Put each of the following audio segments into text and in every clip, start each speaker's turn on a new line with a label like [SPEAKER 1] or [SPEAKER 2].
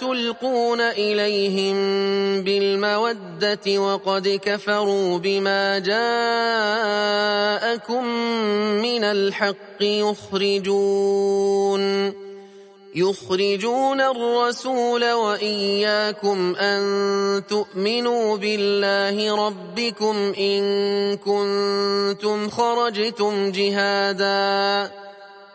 [SPEAKER 1] تلقون إليهم بالمودة وقد كفروا بما جاءكم من الحق يخرجون يخرجون الرسول وإياكم أن تؤمنوا بالله ربكم إن كنتم خرجتم جهاداً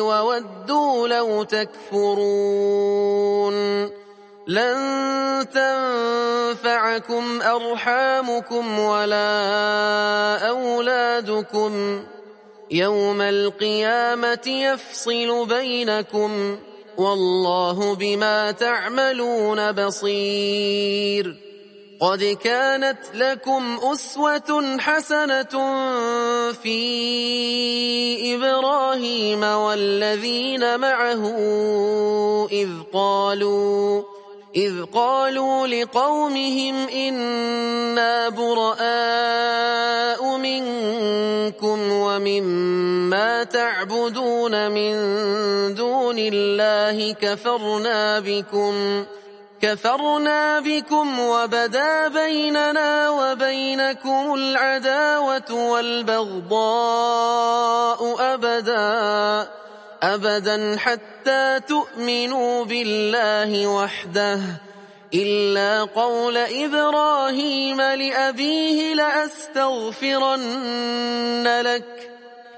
[SPEAKER 1] وودوا لو تكفرون. لن تنفعكم أرحامكم ولا أولادكم. يوم القيامة يفصل بينكم. والله بما تعملون بصير. قد كانت لكم أسوة حسنة في إبراهيم والذين معه إذ قالوا إذ قالوا لقومهم إنا براء منكم ومما تعبدون من دون الله كفرنا بكم. كفرنا بكم وبدا بيننا وبينكم العداوة والبغضاء أبدا أبدا حتى تؤمنوا بالله وحده. إلا قول إبراهيم لأبيه لأستغفرن لك.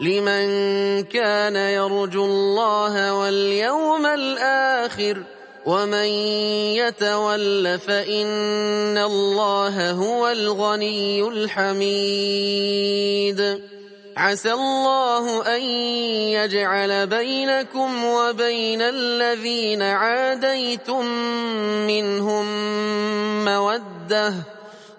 [SPEAKER 1] لمن كان يرجو الله واليوم الآخر ومن يتول فإن الله هو الغني الحميد. عسى الله أن يجعل بينكم وبين الذين عاديتم منهم مودة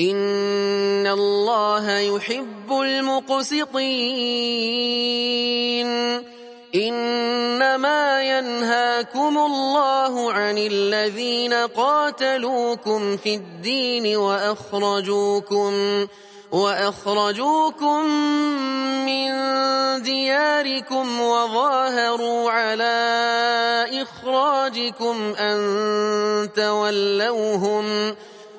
[SPEAKER 1] إن الله يحب المقسطين إنما ينهاكم الله عن الذين قاتلوكم في الدين وأخرجوكم وأخرجوكم من دياركم وظاهروا على إخراجكم أن تولوهم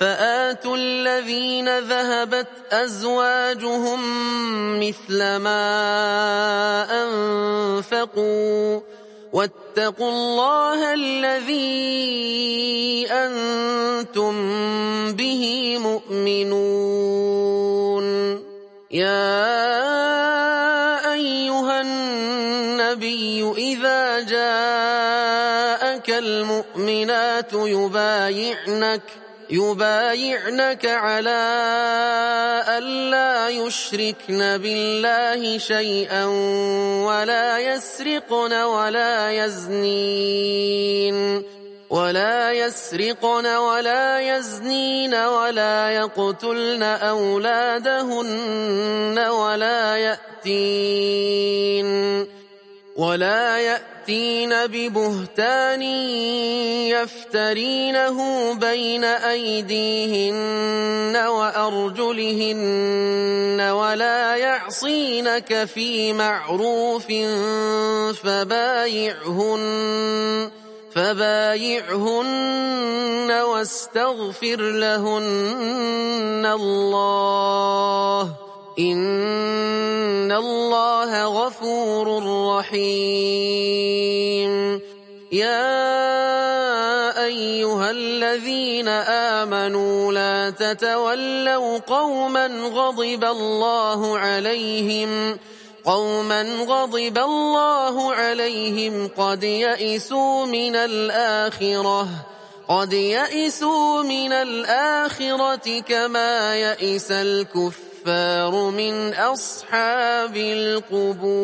[SPEAKER 1] فآتوا الذين ذهبت أزواجهم مثل ما أنفقوا واتقوا الله الذي أنتم به مؤمنون. يا أيها النبي إذا جاءك المؤمنات يبايعنك يبايعنك على ألا يشركن بالله شيئا ولا يسرقن ولا يزنين. ولا يسرقن ولا يزنين ولا يقتلن أولادهن ولا يأتين. ولا يأتين ببهتان يفترينه بين أيديهن وأرجلهن ولا يعصينك في معروف فبايعهن فبايعهن واستغفر لهن الله. إن الله غفور رحيم. يا أيها الذين آمنوا لا تتولوا قوما غضب الله عليهم قوما غضب الله عليهم قد يئسوا من الآخرة قد يئسوا من الآخرة كما يئس الكفار من أصحاب القبور.